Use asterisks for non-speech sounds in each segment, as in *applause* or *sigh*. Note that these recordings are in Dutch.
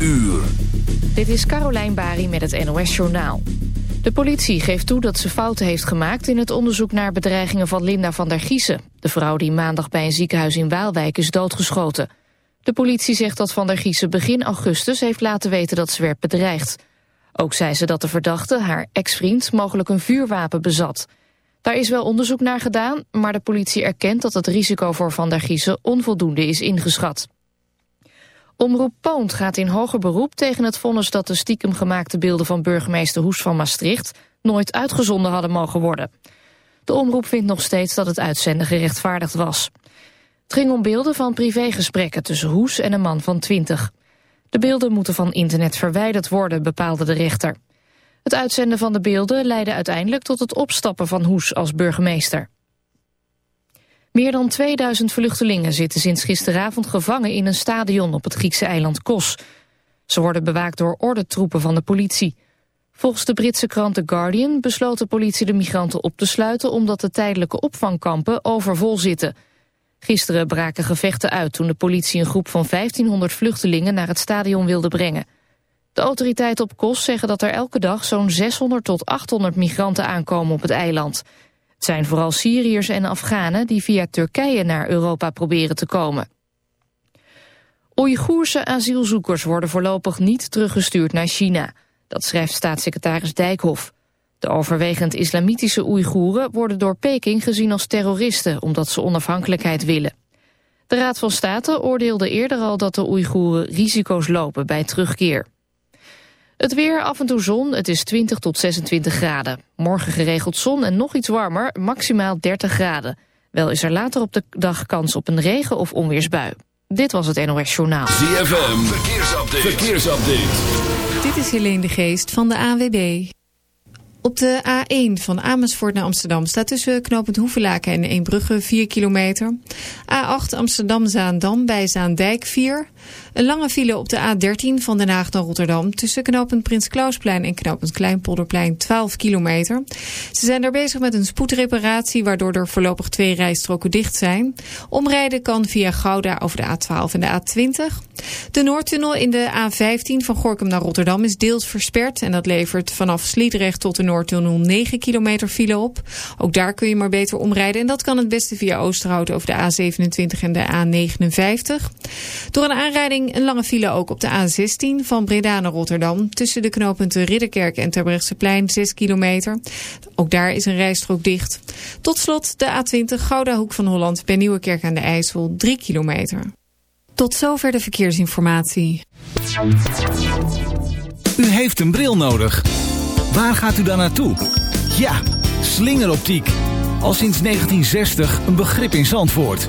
uur. Dit is Carolijn Bari met het NOS Journaal. De politie geeft toe dat ze fouten heeft gemaakt... in het onderzoek naar bedreigingen van Linda van der Giezen... de vrouw die maandag bij een ziekenhuis in Waalwijk is doodgeschoten. De politie zegt dat van der Giezen begin augustus heeft laten weten dat ze werd bedreigd. Ook zei ze dat de verdachte, haar ex-vriend, mogelijk een vuurwapen bezat. Daar is wel onderzoek naar gedaan, maar de politie erkent dat het risico voor Van der Giezen onvoldoende is ingeschat. Omroep Poont gaat in hoger beroep tegen het vonnis dat de stiekem gemaakte beelden van burgemeester Hoes van Maastricht nooit uitgezonden hadden mogen worden. De omroep vindt nog steeds dat het uitzenden gerechtvaardigd was. Het ging om beelden van privégesprekken tussen Hoes en een man van 20. De beelden moeten van internet verwijderd worden, bepaalde de rechter. Het uitzenden van de beelden leidde uiteindelijk tot het opstappen van Hoes als burgemeester. Meer dan 2000 vluchtelingen zitten sinds gisteravond gevangen in een stadion op het Griekse eiland Kos. Ze worden bewaakt door ordentroepen van de politie. Volgens de Britse krant The Guardian besloot de politie de migranten op te sluiten omdat de tijdelijke opvangkampen overvol zitten. Gisteren braken gevechten uit toen de politie een groep van 1500 vluchtelingen naar het stadion wilde brengen. De autoriteiten op Kos zeggen dat er elke dag zo'n 600 tot 800 migranten aankomen op het eiland. Het zijn vooral Syriërs en Afghanen die via Turkije naar Europa proberen te komen. Oeigoerse asielzoekers worden voorlopig niet teruggestuurd naar China. Dat schrijft staatssecretaris Dijkhoff. De overwegend islamitische Oeigoeren worden door Peking gezien als terroristen... omdat ze onafhankelijkheid willen. De Raad van State oordeelde eerder al dat de Oeigoeren risico's lopen bij terugkeer. Het weer, af en toe zon, het is 20 tot 26 graden. Morgen geregeld zon en nog iets warmer, maximaal 30 graden. Wel is er later op de dag kans op een regen- of onweersbui. Dit was het NOS Journaal. ZFM, verkeersupdate. verkeersupdate. Dit is Helene de Geest van de AWB. Op de A1 van Amersfoort naar Amsterdam staat tussen knooppunt Hoevelaken en Eembrugge 4 kilometer. A8 Amsterdam-Zaandam bij Zaandijk 4. Een lange file op de A13 van Den Haag naar Rotterdam... tussen knooppunt Prins Klausplein en knooppunt Kleinpolderplein 12 kilometer. Ze zijn daar bezig met een spoedreparatie... waardoor er voorlopig twee rijstroken dicht zijn. Omrijden kan via Gouda over de A12 en de A20. De Noordtunnel in de A15 van Gorkum naar Rotterdam is deels versperd... en dat levert vanaf Sliedrecht tot de Noordtunnel 9 kilometer file op. Ook daar kun je maar beter omrijden... en dat kan het beste via Oosterhout over de A27 en de A59. Door een aanrijding een lange file ook op de A16 van Breda naar Rotterdam. Tussen de knooppunten Ridderkerk en Terbrechtseplein 6 kilometer. Ook daar is een rijstrook dicht. Tot slot de A20 Gouda Hoek van Holland bij Nieuwekerk aan de IJssel 3 kilometer. Tot zover de verkeersinformatie. U heeft een bril nodig. Waar gaat u dan naartoe? Ja, slingeroptiek. Al sinds 1960 een begrip in Zandvoort.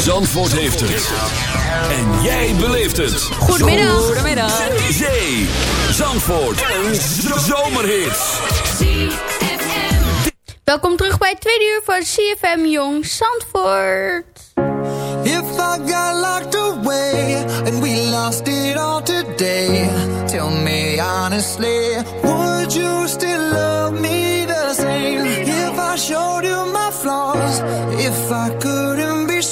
Zandvoort. Heeft het. En jij beleeft het. Goedemiddag. Goedemiddag. Zee. Zandvoort. Een zomerhit. Welkom terug bij het tweede uur van CFM Jong Zandvoort. If I got locked away and we lost it all today, tell me honestly, would you still love me the same? If I showed you my flaws, if I couldn't be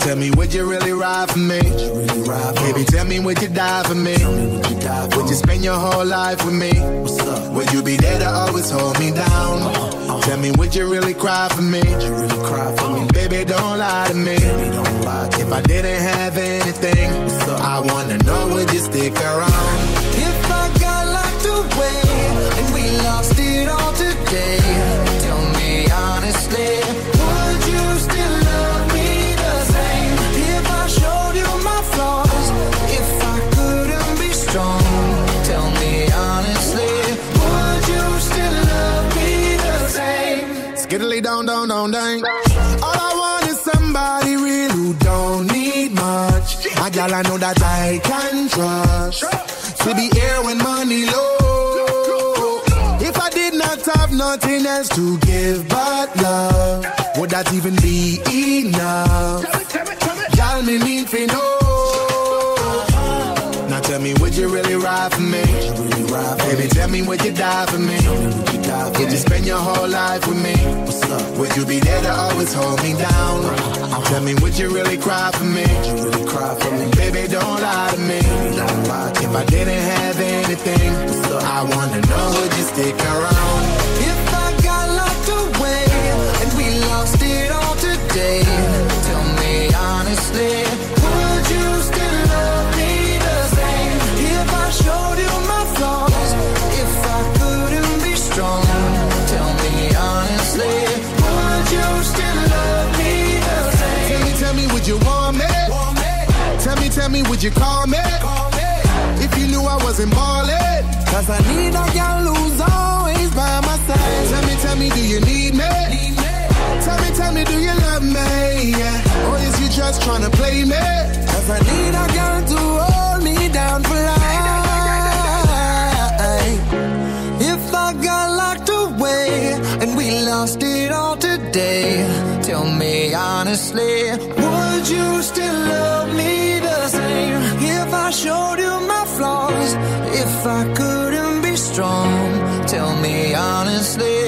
Tell me, would you really ride for me? Really ride for Baby, tell me, would you die for me? would you die for Would you spend your whole life with me? Would you be there to always hold me down? Tell me, would you really cry for me? Really cry for me? Baby, don't lie to me. Lie to If I didn't have anything? I wanna know, would you stick around? If I got locked away and we lost it all today, tell me honestly, same? Skiddly down, down, down, down. All I want is somebody real who don't need much. A gal I know that I can trust. To be here when money low. If I did not have nothing else to give but love, would that even be enough? Y'all me need to know. Now tell me, would you really ride for me? Ride for Baby, tell me, would you die for me? Would you die for Would you spend your whole life with me? What's up? Would you be there to always hold me down? Tell me, would you really cry for me? Would You really cry for me? Baby, don't lie to me. Don't lie If I didn't have anything, I wanna know, would you stick around? If I got locked away and we lost it all today, Tell me, me, would you call me? If you knew I wasn't ballin'. Cause I need a girl who's always by my side. Tell me, tell me, do you need me? Tell me, tell me, do you love me? Yeah. Or is you just tryna play me? I couldn't be strong, tell me honestly,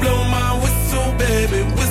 blow my whistle, baby.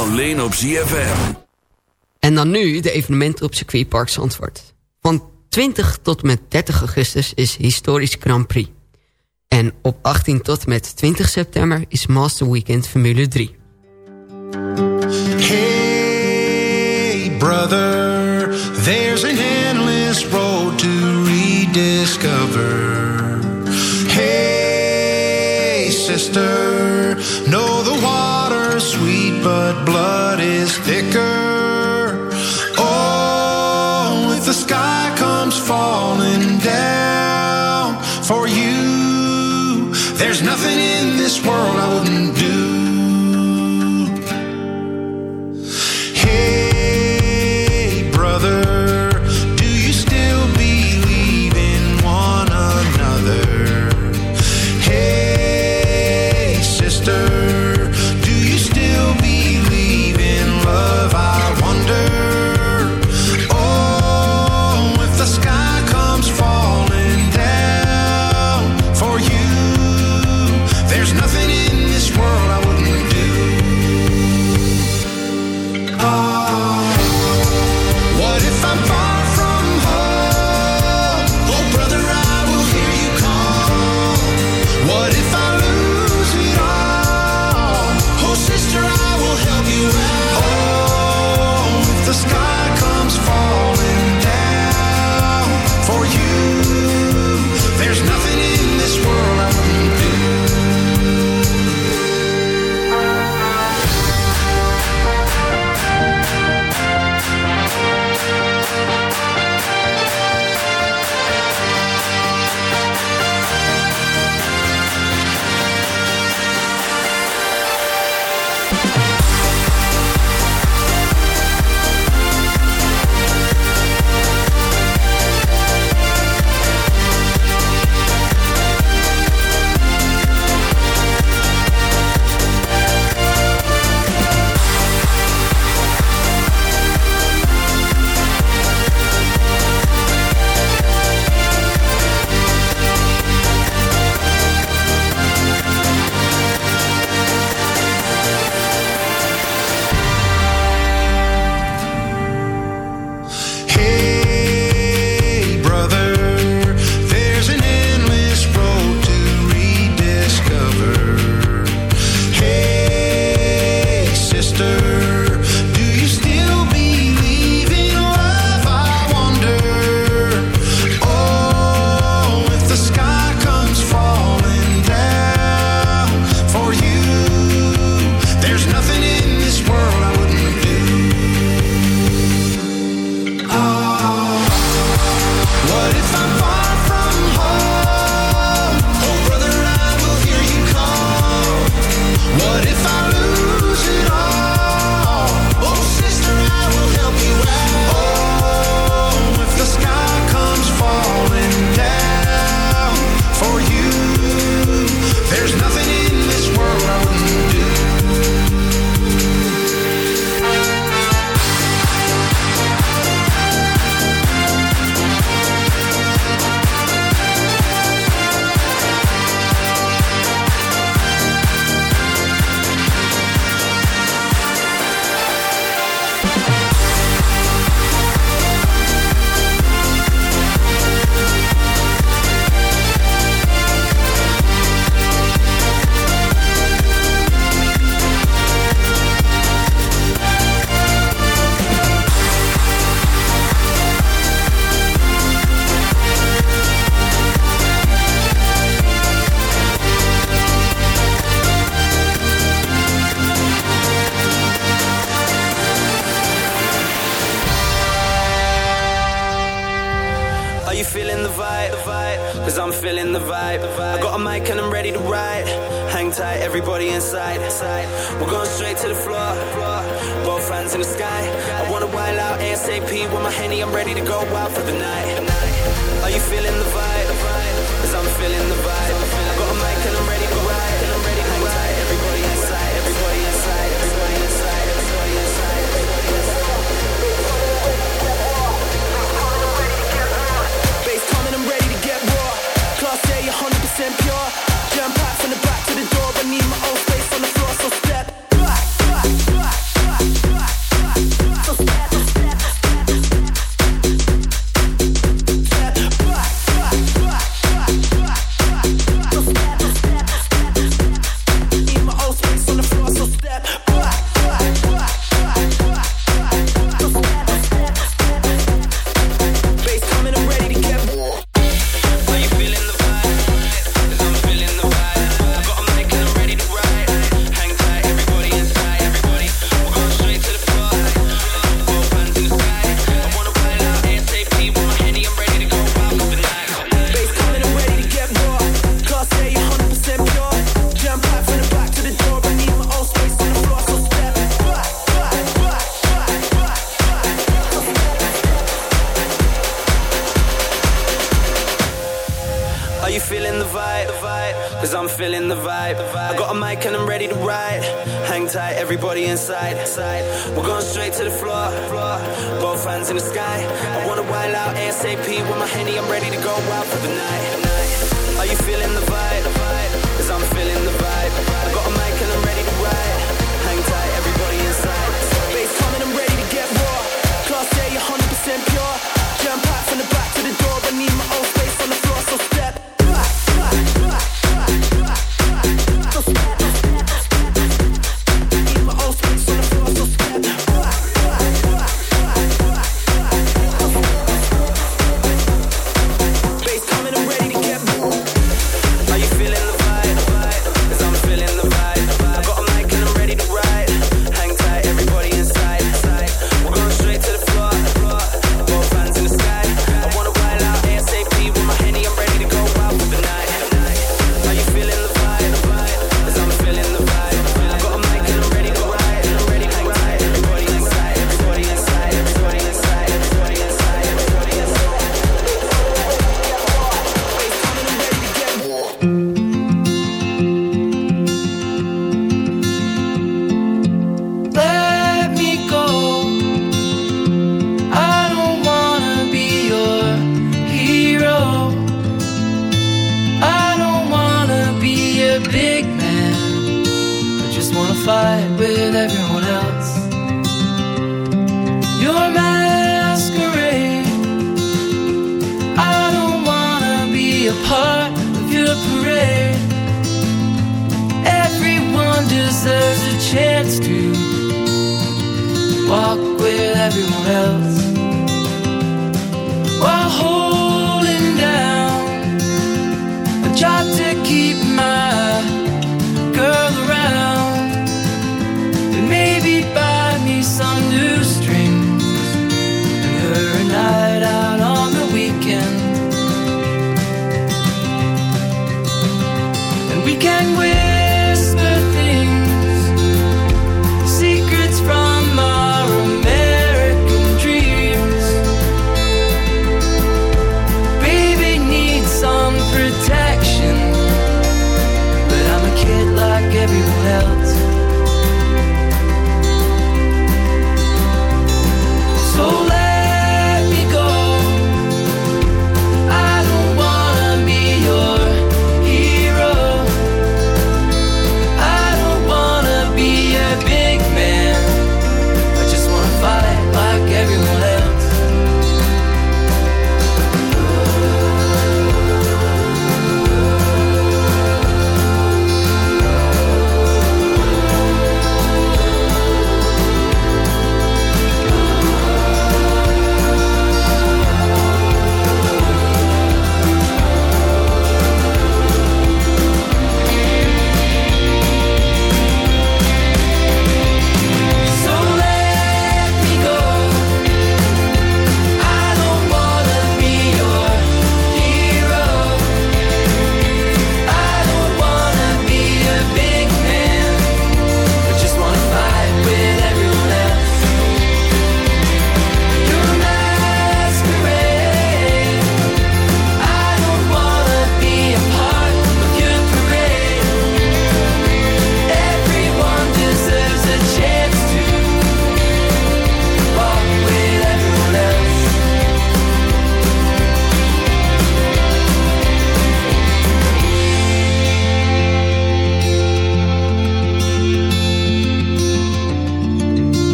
Alleen op ZFM. En dan nu de evenementen op circuitpark Zandvoort. Van 20 tot met 30 augustus is historisch Grand Prix. En op 18 tot met 20 september is Master Weekend Formule 3. Hey brother, there's a endless road to rediscover. Hey sister, know the one. but blood is thicker. Oh, if the sky comes falling heart.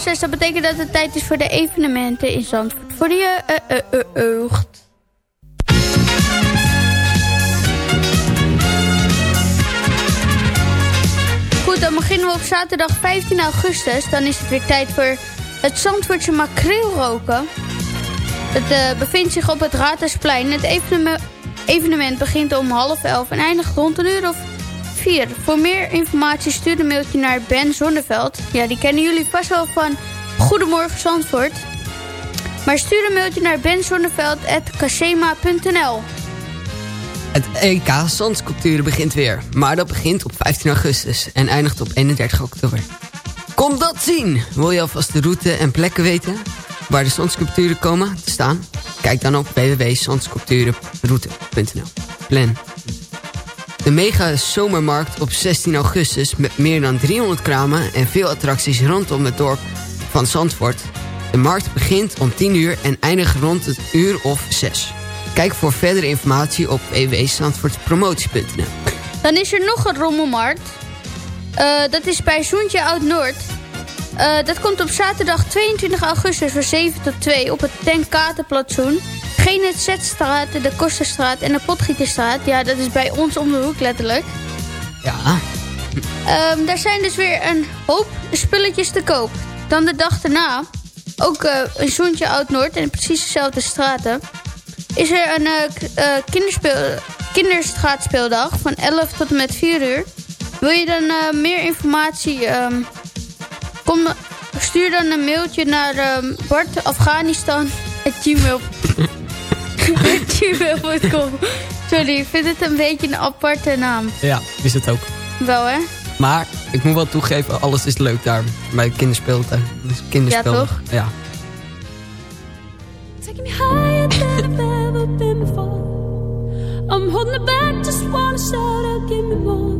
Half dat betekent dat het tijd is voor de evenementen in Zandvoort. Voor die uh, uh, uh, Goed, dan beginnen we op zaterdag 15 augustus. Dan is het weer tijd voor het Zandvoortse makreelroken. Het bevindt zich op het Raadhuisplein. Het evenement evenement begint om half elf en eindigt rond een uur of vier. Voor meer informatie stuur een mailtje naar Ben Zonneveld. Ja, die kennen jullie vast wel van Goedemorgen Zandvoort. Maar stuur een mailtje naar benzonneveld.casema.nl Het EK Zandsculpturen begint weer. Maar dat begint op 15 augustus en eindigt op 31 oktober. Kom dat zien! Wil je alvast de route en plekken weten? waar de zandsculpturen komen te staan? Kijk dan op www.zandsculpturenroute.nl. Plan. De mega zomermarkt op 16 augustus met meer dan 300 kramen en veel attracties rondom het dorp van Zandvoort. De markt begint om 10 uur en eindigt rond het uur of 6. Kijk voor verdere informatie op www.zandvoortpromotie.nl. Dan is er nog een rommelmarkt. Uh, dat is bij Zoentje Oud-Noord. Uh, dat komt op zaterdag 22 augustus van 7 tot 2 op het Tenkatenplatsoen. Geen het Zetstraat, de Kosterstraat en de Potgieterstraat. Ja, dat is bij ons om de hoek letterlijk. Ja. Um, daar zijn dus weer een hoop spulletjes te koop. Dan de dag daarna, ook uh, een zoentje Oud-Noord en precies dezelfde straten... is er een uh, kinderstraatspeeldag van 11 tot en met 4 uur. Wil je dan meer informatie... Um, Kom, stuur dan een mailtje naar um, Bart Afghanistan gmail.com. Sorry, ik vind het een beetje een aparte naam. Ja, is het ook. Wel, hè? Maar ik moet wel toegeven, alles is leuk daar. Bij kinderspeeltuin. Dus kinderspel. Ja, toch? Ja. Taking me higher than I've ever been before. I'm holding back, just wanna shout out, give me more.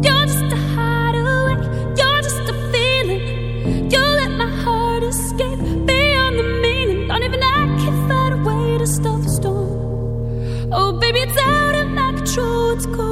You're just a hideaway, you're just a feeling. You let my heart escape, storm. Oh, baby, it's out of my control. It's cold.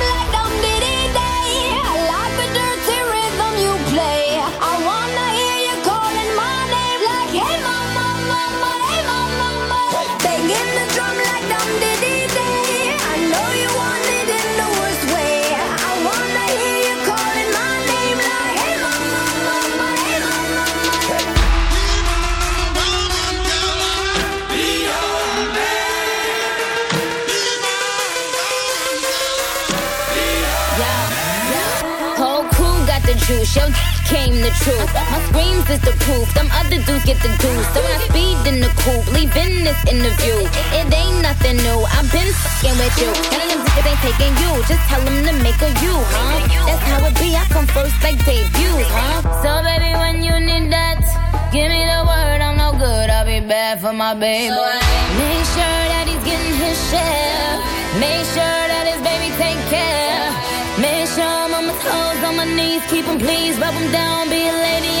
became the truth. My screams is the proof. Them other dudes get the dues. So I speed in the coupe, leaving this interview. It ain't nothing new. I've been fucking with you. None of them niggas ain't taking you. Just tell them to make a you, huh? That's how it be. I come first like debut, huh? So baby, when you need that, give me the word. I'm no good. I'll be bad for my baby. Make sure that he's getting his share. Make sure that his baby take care on my knees, keep them please, rub them down, be a lady.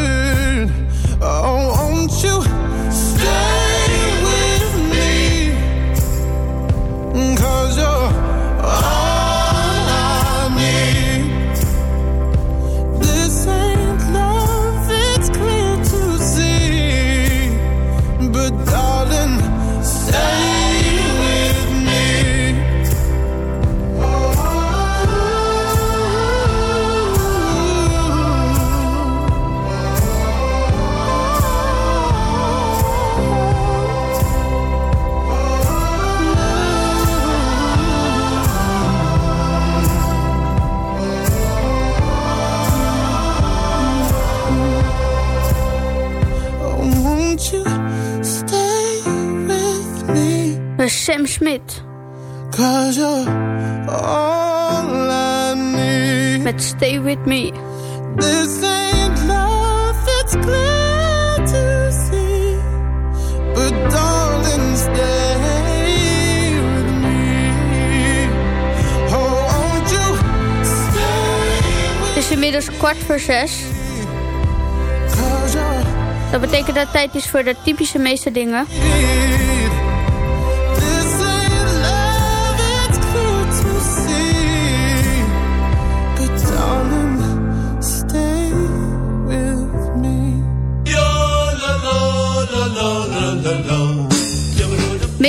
met Sam Smit. Met Stay With Me. This ain't love, it's clear to see. But darling, stay. Oh, inmiddels kwart voor zes. Dat betekent dat het tijd is voor de typische meeste dingen.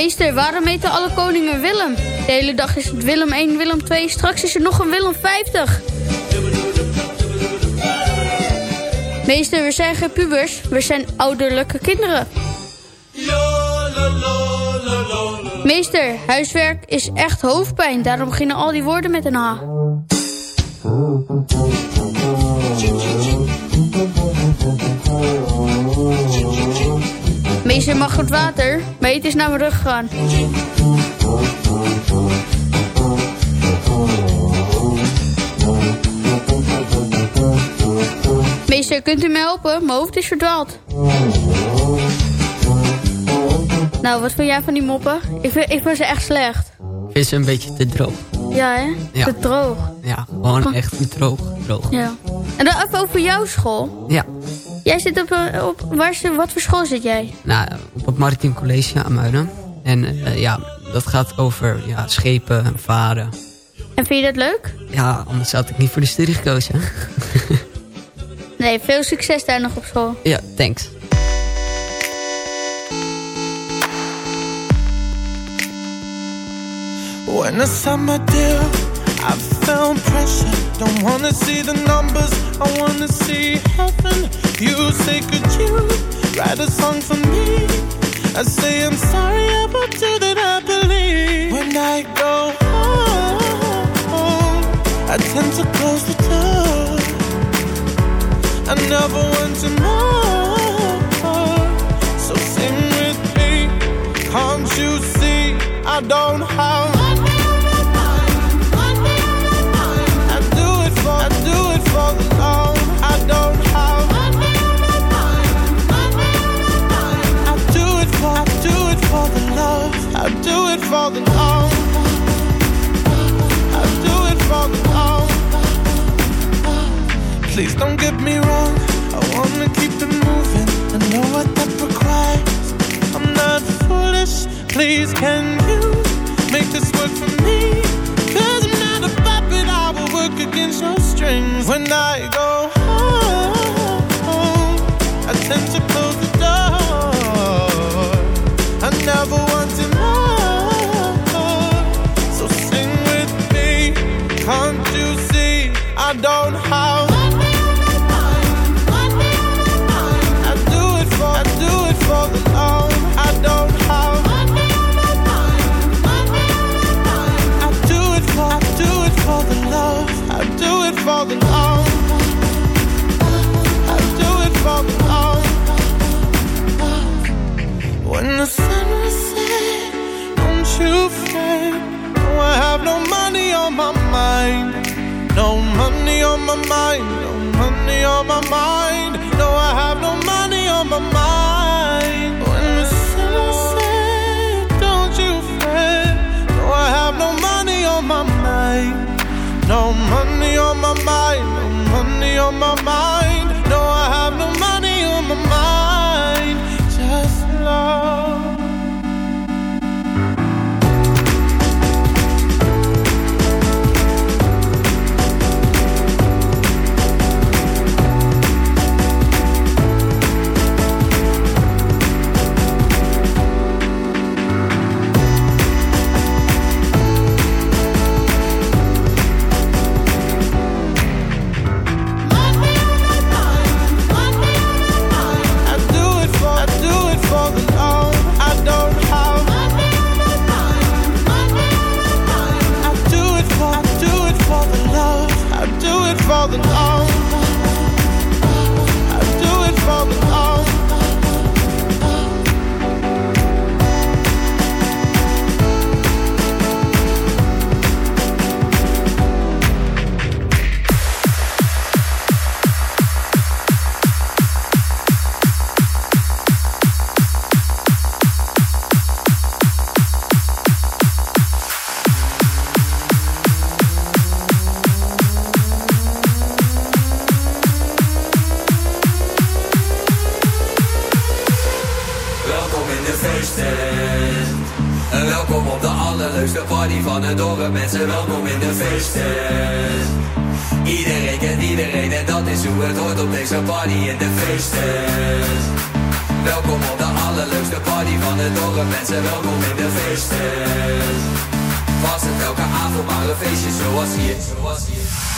Meester, waarom heten alle koningen Willem? De hele dag is het Willem 1, Willem 2. Straks is er nog een Willem 50. Meester, we zijn geen pubers. We zijn ouderlijke kinderen. Meester, huiswerk is echt hoofdpijn. Daarom beginnen al die woorden met een H. Meester mag het water, maar het is naar mijn rug gegaan. Meester, kunt u me helpen? Mijn hoofd is verdwaald. Nou, wat vind jij van die moppen? Ik vind, ik vind ze echt slecht. Ik vind ze een beetje te droog. Ja, hè? Ja. Te droog. Ja, gewoon echt droog. droog. Ja. En dan even over jouw school. Ja. Jij zit op, een- op waar, wat voor school zit jij? Nou, op het Maritiem College aan Muiden. En eh, ja, dat gaat over ja, schepen en varen. En vind je dat leuk? Ja, anders had ik niet voor de studie gekozen. *laughs* Nee, veel succes daar nog op school. ja, thanks. When the summer deal, I felt pressure. Don't wanna see the numbers, I wanna see heaven. You say, could you write a song for me? I say, I'm sorry about you that I believe. When I go home, I tend to close the door. I never want to know. So sing with me, can't you see? I don't have. Please don't get me wrong. I wanna keep it moving. I know what that requires. I'm not foolish. Please, can you make this work for me? Cause I'm not a puppet. I will work against your strings. When I go home, I tend to close the door. I never want to know. So sing with me. Can't you see? I don't have. On my mind. No money on my mind. No money on my mind. No, I have no money on my mind. When the sun set, don't you fret. No, I have no money on my mind. No money on my mind. No money on my mind. is hoe het hoort op deze party in de feesten. Welkom op de allerleukste party van de dorp, mensen, welkom in de feesten. Was het elke avond maar een feestje zoals hier, zoals hier.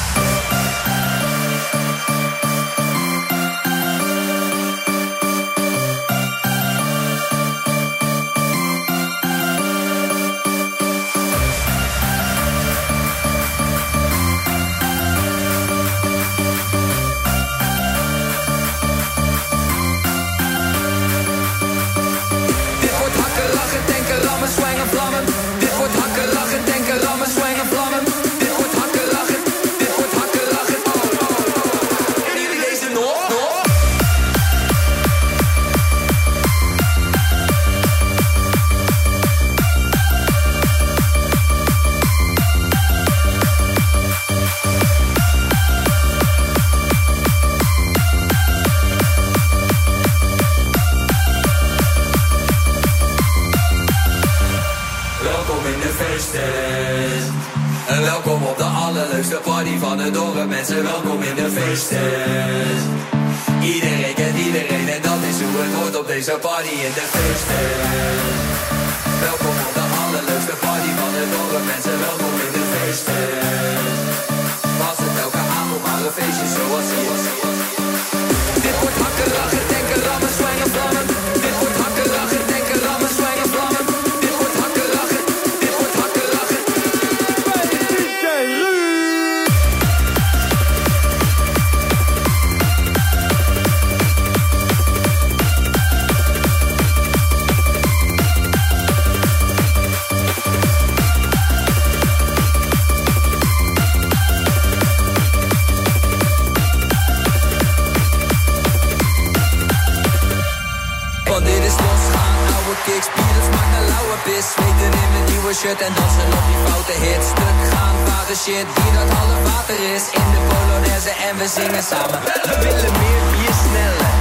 shirt en dansen op die foute hits. Stuk gaan, vader shit, die dat alle water is. In de polonaise en we zingen samen. We willen meer bier sneller.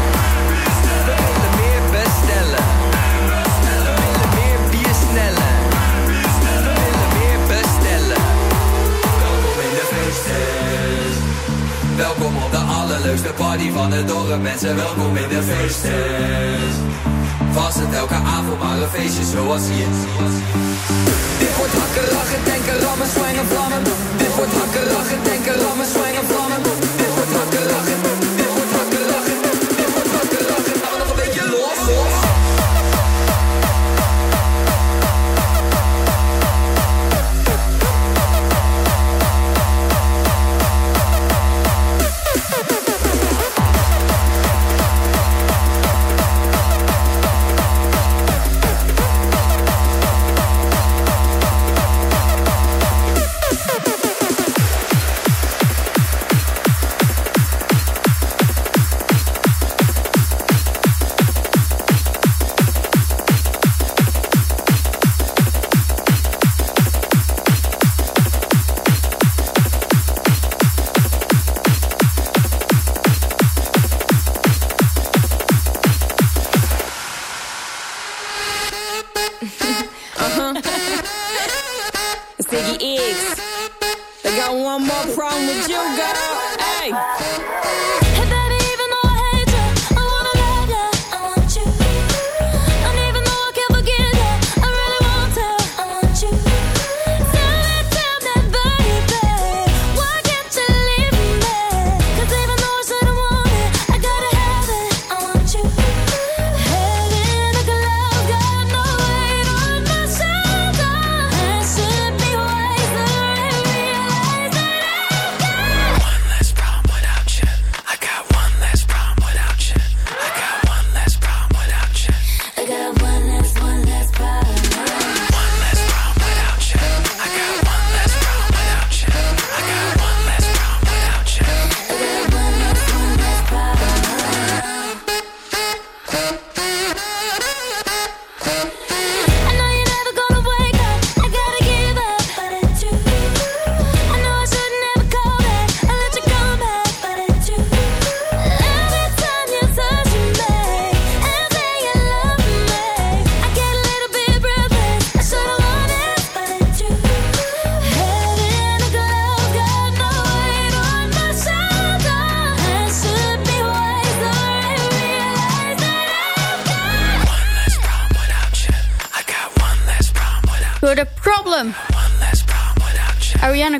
We willen meer bestellen. We willen meer sneller. We willen meer bestellen. Welkom in de. Welkom op de allerleukste party van het dorp, mensen. Welkom in de feestjes. Vast het elke avond maar een feestje zoals hier. wordt hakkerag, denken rammen, slangen, vlammen. Dit wordt hakkerag, denken rammen, slangen, vlammen.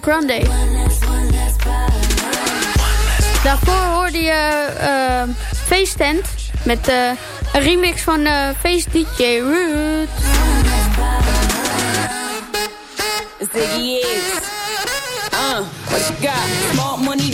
Grande. Daarvoor hoorde je uh, Face Tent met uh, een remix van uh, Face DJ Root. Ziggy X. Uh, what you got? Smart money,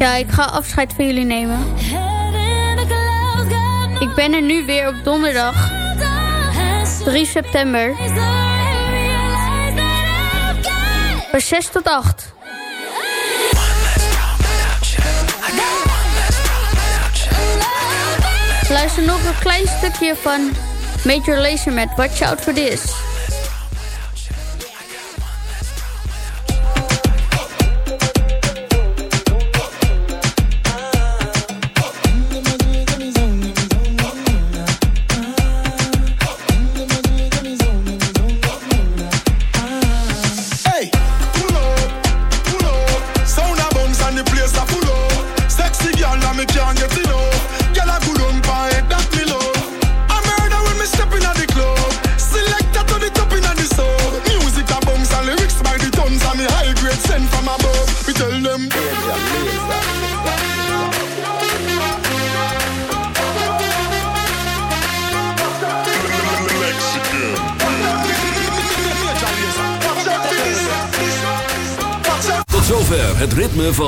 Ja, ik ga afscheid van jullie nemen. Ik ben er nu weer op donderdag 3 september. Van 6 tot 8. Luister nog een klein stukje van Major Lazer met Watch Out For This.